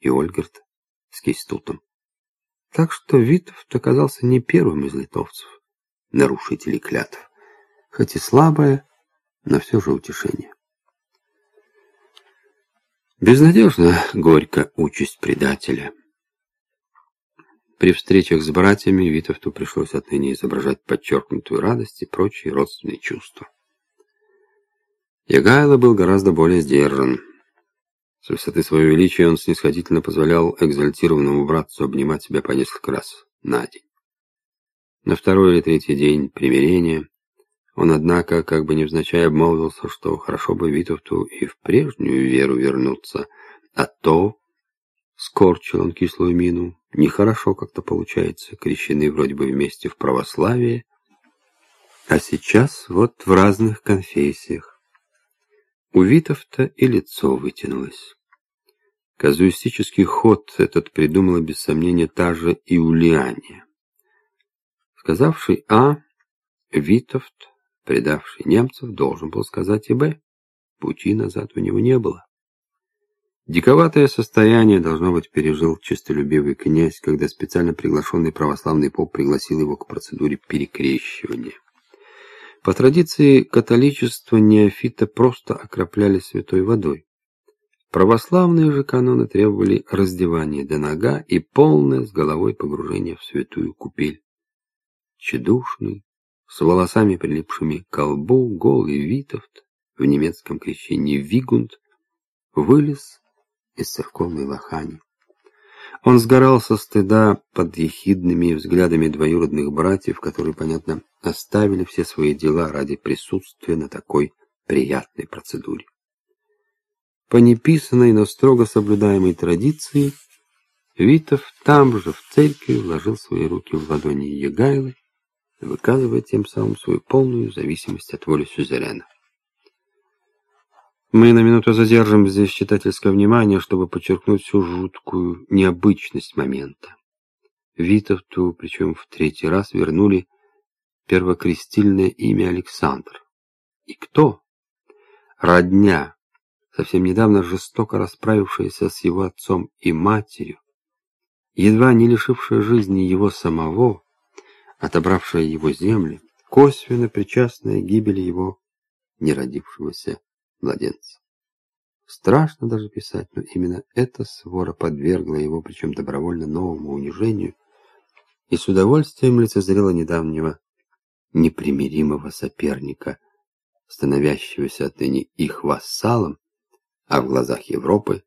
и Ольгерт с Кейстутом. Так что Витовт оказался не первым из литовцев, нарушителей клятв, хоть и слабое, но все же утешение. Безнадежно горько участь предателя. При встречах с братьями Витовту пришлось отныне изображать подчеркнутую радость и прочие родственные чувства. Ягайло был гораздо более сдержан. С высоты своего величия он снисходительно позволял экзальтированному братцу обнимать себя по несколько раз на день. На второй или третий день примирения он, однако, как бы невзначай обмолвился, что хорошо бы Витовту и в прежнюю веру вернуться, а то, скорчил он кислую мину, нехорошо как-то получается, крещены вроде бы вместе в православие, а сейчас вот в разных конфессиях. У Витовта и лицо вытянулось. Казуистический ход этот придумала без сомнения та же Иулиания. Сказавший А, Витовт, предавший немцев, должен был сказать и Б. Пути назад у него не было. Диковатое состояние, должно быть, пережил честолюбивый князь, когда специально приглашенный православный поп пригласил его к процедуре перекрещивания. По традиции католичества неофита просто окропляли святой водой. Православные же каноны требовали раздевания до нога и полное с головой погружение в святую купель. Чедушный, с волосами прилипшими к колбу, голый Витовт, в немецком крещении Вигунд, вылез из церковной лохани. Он сгорал со стыда под ехидными взглядами двоюродных братьев, которые, понятно, оставили все свои дела ради присутствия на такой приятной процедуре. По неписанной, но строго соблюдаемой традиции, Витов там же в церкви вложил свои руки в ладони Егайлы, выказывая тем самым свою полную зависимость от воли сюзерена. Мы на минуту задержим здесь читательское внимание, чтобы подчеркнуть всю жуткую необычность момента. Витовту, причем в третий раз, вернули первокрестильное имя Александр. И кто? Родня, совсем недавно жестоко расправившаяся с его отцом и матерью, едва не лишившая жизни его самого, отобравшая его земли, косвенно причастная к гибели его неродившегося младенца. Страшно даже писать, но именно эта свора подвергла его, причем добровольно, новому унижению, и с удовольствием лицезрела недавнего непримиримого соперника, становящегося отныне их вассалом, а в глазах Европы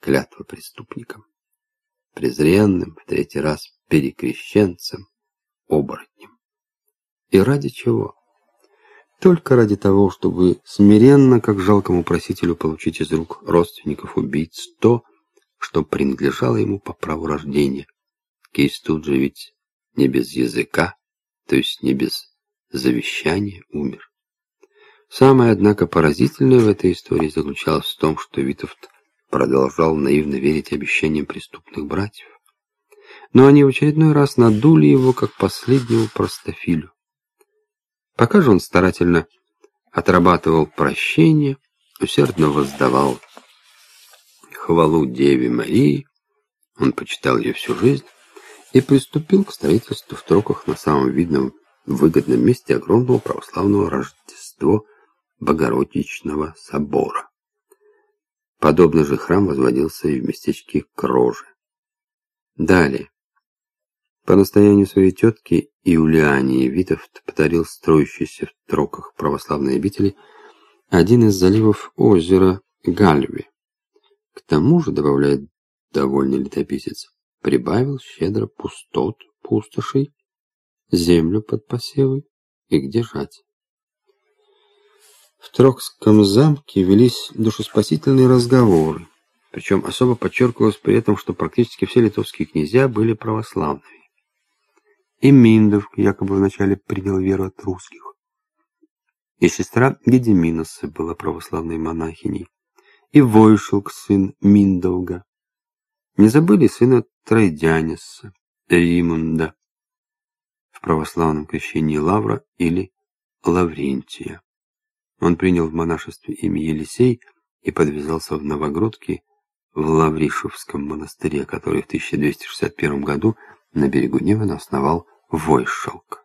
клятва преступником, презренным в третий раз перекрещенцем, оборотнем. И ради чего? Только ради того, чтобы смиренно, как жалкому просителю, получить из рук родственников убийц то, что принадлежало ему по праву рождения. Кейс тут же ведь не без языка, то есть не без завещания умер. Самое, однако, поразительное в этой истории заключалось в том, что Витовт продолжал наивно верить обещаниям преступных братьев. Но они в очередной раз надули его, как последнего простофилю. Пока же он старательно отрабатывал прощение, усердно воздавал хвалу Деве Марии, он почитал ее всю жизнь и приступил к строительству в Троках на самом видном, выгодном месте огромного православного Рождества Богородичного собора. Подобный же храм возводился и в местечке Кроже. Далее. По настоянию своей тетки Иулиании Витовт подарил строящейся в троках православной обители один из заливов озера Гальви. К тому же, добавляет довольный летописец, прибавил щедро пустот, пустошей, землю под посевы и где жать. В Трокском замке велись душеспасительные разговоры, причем особо подчеркивалось при этом, что практически все литовские князья были православными. И Миндов якобы вначале принял веру от русских. И сестра Гедеминоса была православной монахиней. И Войшелк, сын Миндовга. Не забыли сына Тройдяниса, Римунда, в православном крещении Лавра или Лаврентия. Он принял в монашестве имя Елисей и подвязался в Новогрудке в Лавришевском монастыре, который в 1261 году на берегу Невы основал Войшелк.